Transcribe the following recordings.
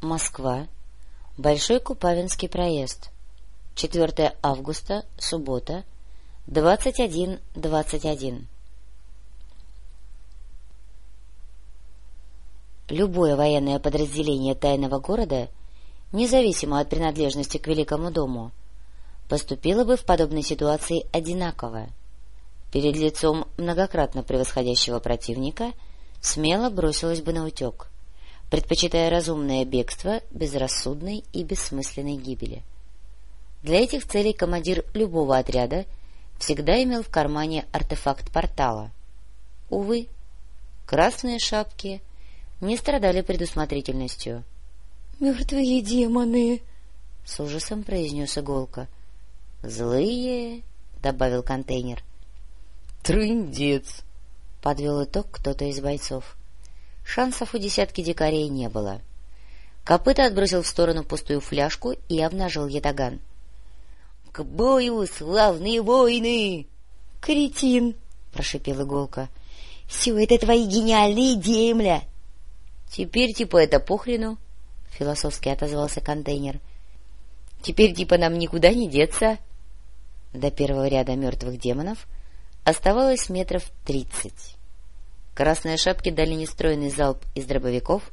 Москва. Большой Купавинский проезд. 4 августа, суббота, 21.21. Любое военное подразделение тайного города, независимо от принадлежности к Великому дому, поступило бы в подобной ситуации одинаково. Перед лицом многократно превосходящего противника смело бросилось бы на утек, предпочитая разумное бегство безрассудной и бессмысленной гибели. Для этих целей командир любого отряда всегда имел в кармане артефакт портала. Увы, красные шапки не страдали предусмотрительностью. — Мертвые демоны! — с ужасом произнес Иголка. — Злые! — добавил контейнер. — Трындец! — подвел итог кто-то из бойцов. Шансов у десятки дикарей не было. Копыта отбросил в сторону пустую фляжку и обнажил ятаган. — К бою, славные воины! — Кретин! — прошипел Иголка. — Все это твои гениальные идеи, мля! — Теперь типа это похрену, — философски отозвался контейнер. — Теперь типа нам никуда не деться. До первого ряда мертвых демонов оставалось метров тридцать. Красные шапки дали нестроенный залп из дробовиков,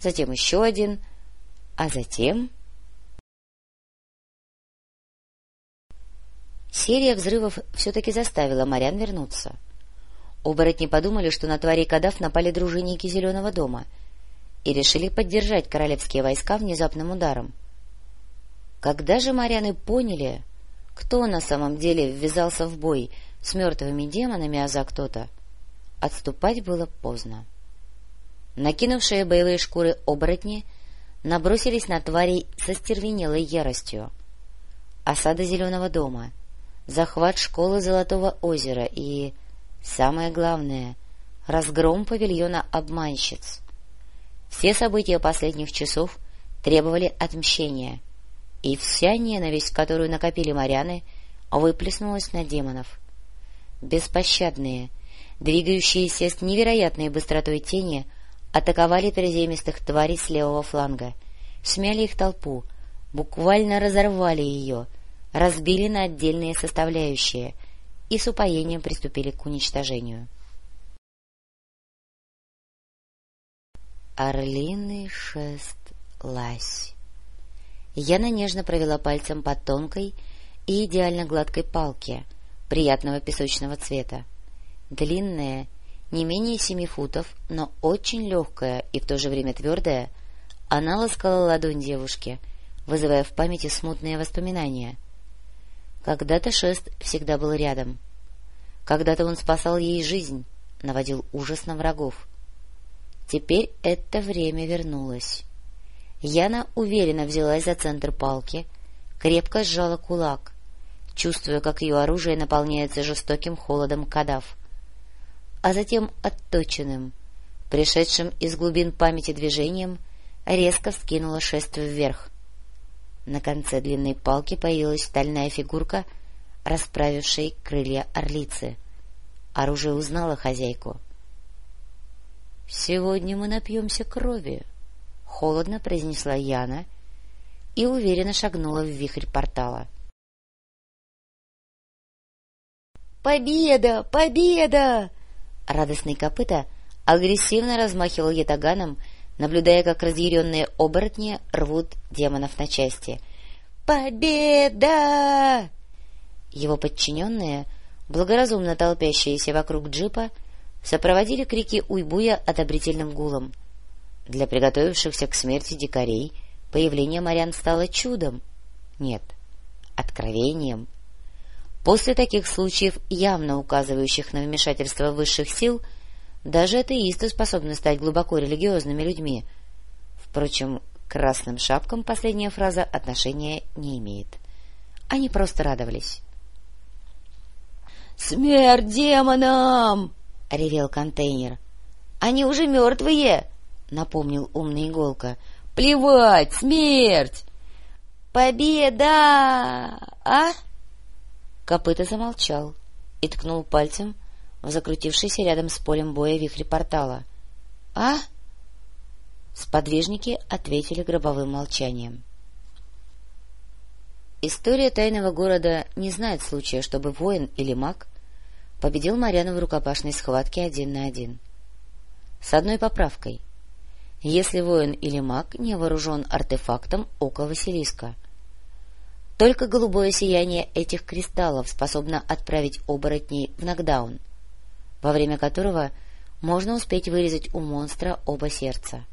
затем еще один, а затем... Серия взрывов все-таки заставила морян вернуться. Оборотни подумали, что на твари Кадав напали дружинники Зеленого дома — и решили поддержать королевские войска внезапным ударом. Когда же моряны поняли, кто на самом деле ввязался в бой с мертвыми демонами, а за кто-то, отступать было поздно. Накинувшие боевые шкуры оборотни набросились на тварей со стервенелой яростью. Осада Зеленого дома, захват школы Золотого озера и, самое главное, разгром павильона обманщиц — все события последних часов требовали отмщения, и вся ненависть, которую накопили моряны, выплеснулась на демонов. Беспощадные, двигающиеся с невероятной быстротой тени, атаковали приземистых тварей с левого фланга, смяли их толпу, буквально разорвали ее, разбили на отдельные составляющие и с упоением приступили к уничтожению. Орлиный шест лась. Яна нежно провела пальцем по тонкой и идеально гладкой палке приятного песочного цвета. Длинная, не менее семи футов, но очень легкая и в то же время твердая, она ласкала ладонь девушки, вызывая в памяти смутные воспоминания. Когда-то шест всегда был рядом. Когда-то он спасал ей жизнь, наводил ужас на врагов. Теперь это время вернулось. Яна уверенно взялась за центр палки, крепко сжала кулак, чувствуя, как ее оружие наполняется жестоким холодом кадав. А затем отточенным, пришедшим из глубин памяти движением, резко вскинула шест вверх. На конце длинной палки появилась стальная фигурка, расправившей крылья орлицы. Оружие узнало хозяйку —— Сегодня мы напьемся крови, — холодно произнесла Яна и уверенно шагнула в вихрь портала. «Победа! Победа!» Радостный копыта агрессивно размахивал ятаганом, наблюдая, как разъяренные оборотни рвут демонов на части. «Победа!» Его подчиненные, благоразумно толпящиеся вокруг джипа, — сопроводили крики уйбуя одобрительным гулом. Для приготовившихся к смерти дикарей появление морян стало чудом. Нет, откровением. После таких случаев, явно указывающих на вмешательство высших сил, даже атеисты способны стать глубоко религиозными людьми. Впрочем, красным шапкам последняя фраза отношения не имеет. Они просто радовались. «Смерть демонам!» — ревел контейнер. — Они уже мертвые! — напомнил умный иголка. — Плевать! Смерть! — Победа! А? Копыта замолчал и ткнул пальцем в закрутившийся рядом с полем боя вихрь портала. — А? Сподвижники ответили гробовым молчанием. История тайного города не знает случая, чтобы воин или маг победил Марьяну в рукопашной схватке один на один. С одной поправкой. Если воин или маг не вооружен артефактом Ока Василиска. Только голубое сияние этих кристаллов способно отправить оборотней в нокдаун, во время которого можно успеть вырезать у монстра оба сердца.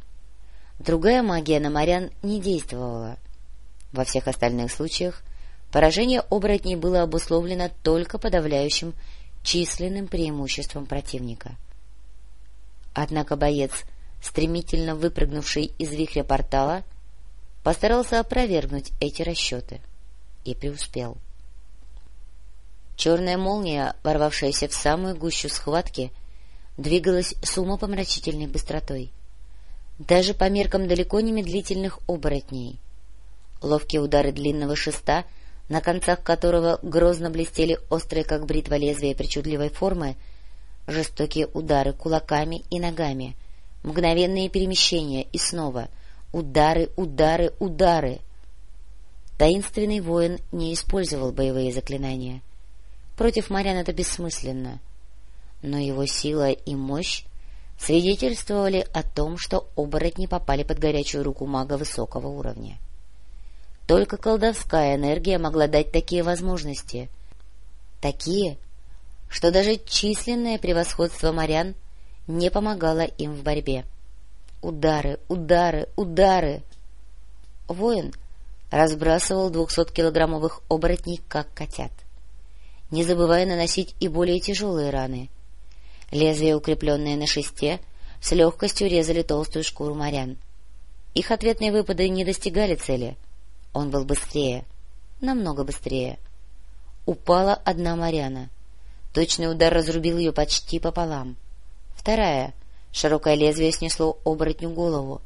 Другая магия на морян не действовала — во всех остальных случаях поражение оборотней было обусловлено только подавляющим численным преимуществом противника. Однако боец, стремительно выпрыгнувший из вихря портала, постарался опровергнуть эти расчеты и преуспел. Черная молния, ворвавшаяся в самую гущу схватки, двигалась с умопомрачительной быстротой. Даже по меркам далеко не медлительных оборотней — Ловкие удары длинного шеста, на концах которого грозно блестели острые, как бритва лезвия причудливой формы, жестокие удары кулаками и ногами, мгновенные перемещения и снова удары, удары, удары. Таинственный воин не использовал боевые заклинания. Против Марьян это бессмысленно. Но его сила и мощь свидетельствовали о том, что оборотни попали под горячую руку мага высокого уровня. Только колдовская энергия могла дать такие возможности. Такие, что даже численное превосходство морян не помогало им в борьбе. Удары, удары, удары! Воин разбрасывал двухсоткилограммовых оборотней, как котят, не забывая наносить и более тяжелые раны. Лезвия, укрепленные на шесте, с легкостью резали толстую шкуру морян. Их ответные выпады не достигали цели — он был быстрее, намного быстрее. Упала одна Марьяна. Точный удар разрубил ее почти пополам. Вторая. Широкое лезвие снесло оборотню голову.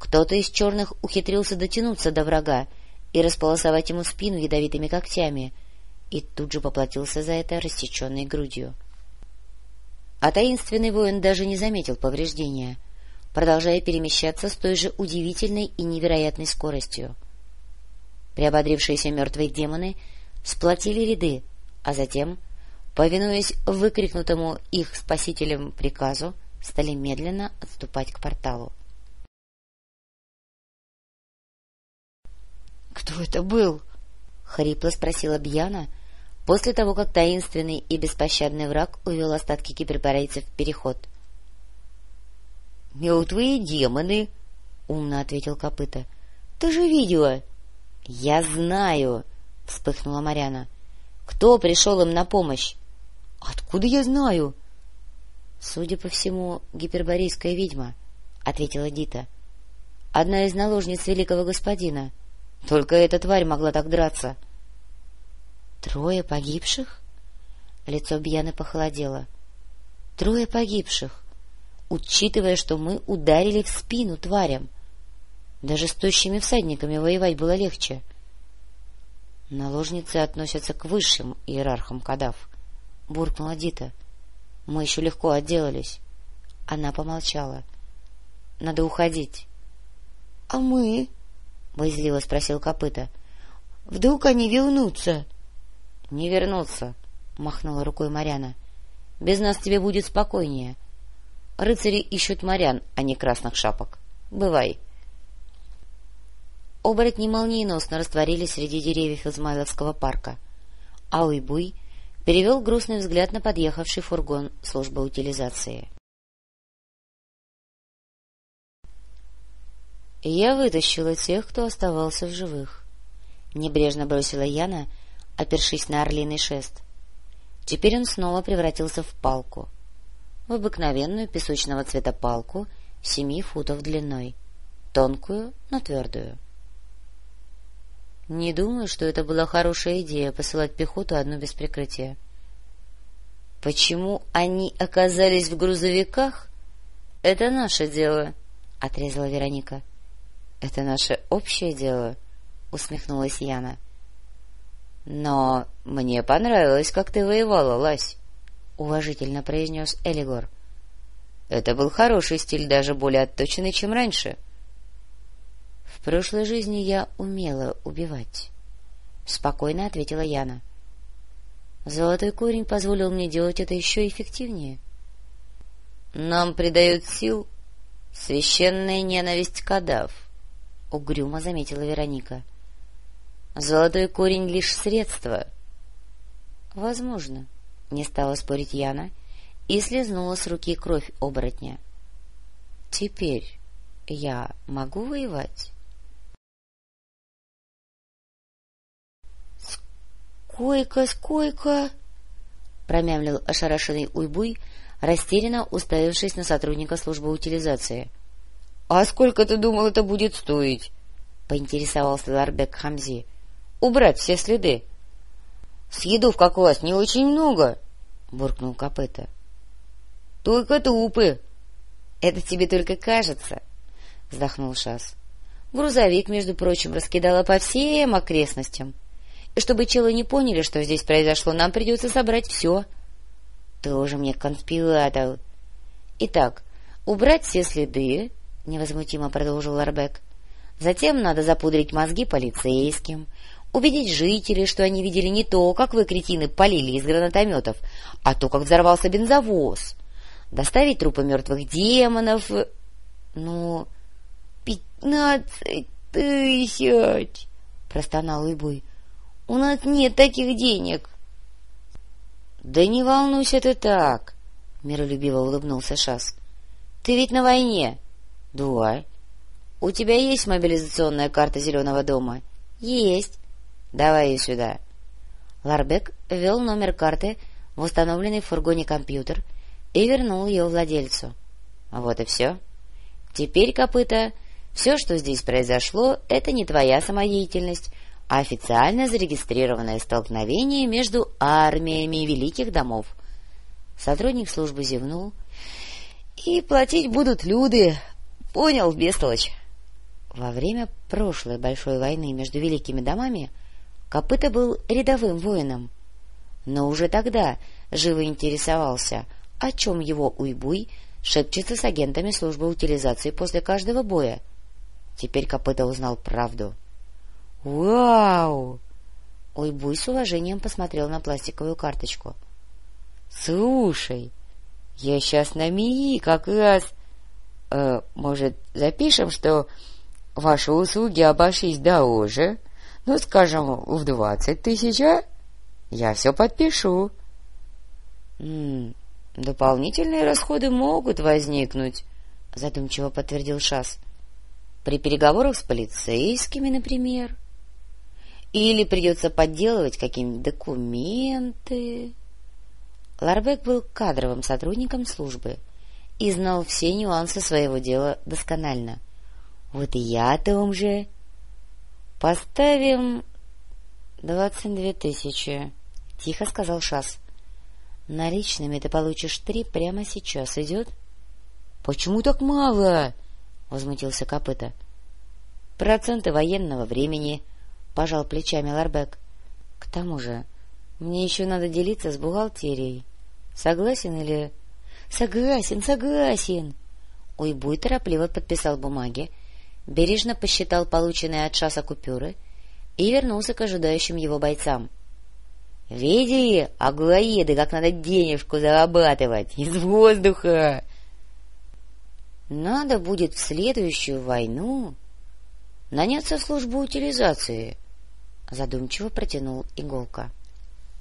Кто-то из черных ухитрился дотянуться до врага и располосовать ему спину ядовитыми когтями, и тут же поплатился за это рассеченной грудью. А таинственный воин даже не заметил повреждения, продолжая перемещаться с той же удивительной и невероятной скоростью. Приободрившиеся мертвые демоны сплотили ряды, а затем, повинуясь выкрикнутому их спасителем приказу, стали медленно отступать к порталу. — Кто это был? — хрипло спросила Бьяна, после того, как таинственный и беспощадный враг увел остатки киберборейцев в переход. — Мертвые демоны, — умно ответил копыта. — Ты же видела, — Я знаю, — вспыхнула Марьяна. — Кто пришел им на помощь? — Откуда я знаю? — Судя по всему, гиперборейская ведьма, — ответила Дита. — Одна из наложниц великого господина. Только эта тварь могла так драться. — Трое погибших? Лицо Бьяны похолодело. — Трое погибших, учитывая, что мы ударили в спину тварям. — даже с тощими всадниками воевать было легче. Наложницы относятся к высшим иерархам кадав, — буркнула Дита. — Мы еще легко отделались. Она помолчала. — Надо уходить. — А мы? — боязливо спросил копыта. — Вдруг они вернутся? — Не вернутся, — махнула рукой Марьяна. — Без нас тебе будет спокойнее. Рыцари ищут морян, а не красных шапок. Бывай. — Оборотни молниеносно растворились среди деревьев Измайловского парка. А Уйбуй перевел грустный взгляд на подъехавший фургон службы утилизации. «Я вытащила тех, кто оставался в живых», — небрежно бросила Яна, опершись на орлиный шест. Теперь он снова превратился в палку. В обыкновенную песочного цвета палку семи футов длиной, тонкую, но твердую. Не думаю, что это была хорошая идея — посылать пехоту одну без прикрытия. — Почему они оказались в грузовиках? — Это наше дело, — отрезала Вероника. — Это наше общее дело, — усмехнулась Яна. — Но мне понравилось, как ты воевала, Лась, — уважительно произнес Элигор. Это был хороший стиль, даже более отточенный, чем раньше. — В прошлой жизни я умела убивать, — спокойно ответила Яна. — Золотой корень позволил мне делать это еще эффективнее. — Нам придает сил священная ненависть кадав, — угрюмо заметила Вероника. — Золотой корень — лишь средство. — Возможно, — не стала спорить Яна и слезнула с руки кровь оборотня. — Теперь я могу воевать? — Сколько, сколько? — промямлил ошарашенный уйбуй, растерянно уставившись на сотрудника службы утилизации. — А сколько ты думал, это будет стоить? — поинтересовался Ларбек Хамзи. — Убрать все следы. — Съедов, как у вас, не очень много, — буркнул копыта. — Только трупы. — Это тебе только кажется, — вздохнул Шас. Грузовик, между прочим, раскидала по всем окрестностям. И чтобы челы не поняли, что здесь произошло, нам придется собрать все. —— Тоже мне конспиратор. — Итак, убрать все следы, — невозмутимо продолжил Арбек. — Затем надо запудрить мозги полицейским, убедить жителей, что они видели не то, как вы, кретины, полили из гранатометов, а то, как взорвался бензовоз, доставить трупы мертвых демонов... Ну, пятнадцать тысяч! — простонал Уйбуй. — У нас нет таких денег. —— Да не волнуйся ты так, — миролюбиво улыбнулся Шас. — Ты ведь на войне. — Да. — У тебя есть мобилизационная карта Зеленого дома? — Есть. — Давай ее сюда. Ларбек ввел номер карты в установленный в фургоне компьютер и вернул ее владельцу. — Вот и все. Теперь, копыта, все, что здесь произошло, это не твоя самодеятельность, а официально зарегистрированное столкновение между армиями великих домов. Сотрудник службы зевнул. — И платить будут люди. Понял, бестолочь. Во время прошлой большой войны между великими домами Копыта был рядовым воином. Но уже тогда живо интересовался, о чем его уйбуй шепчется с агентами службы утилизации после каждого боя. Теперь Копыта узнал правду — «Вау!» Уйбуй с уважением посмотрел на пластиковую карточку. «Слушай, я сейчас на МИИ как раз... Э, может, запишем, что ваши услуги обошлись дороже? Ну, скажем, в двадцать тысяч, а? Я все подпишу». «М -м, «Дополнительные расходы могут возникнуть», — задумчиво подтвердил Шас. «При переговорах с полицейскими, например». Или придется подделывать какие-нибудь документы. Ларбек был кадровым сотрудником службы и знал все нюансы своего дела досконально. Вот и я о том же. Поставим двадцать две тысячи, — тихо сказал Шас. Наличными ты получишь три прямо сейчас. Идет? — Почему так мало? — возмутился Копыта. — Проценты военного времени, — пожал плечами Ларбек. — К тому же мне еще надо делиться с бухгалтерией. Согласен или... — Согласен, согласен! Уйбуй торопливо подписал бумаги, бережно посчитал полученные от шаса купюры и вернулся к ожидающим его бойцам. — Видели, аглоеды, как надо денежку зарабатывать из воздуха! — Надо будет в следующую войну наняться в службу утилизации, — задумчиво протянул иголка.